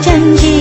战绩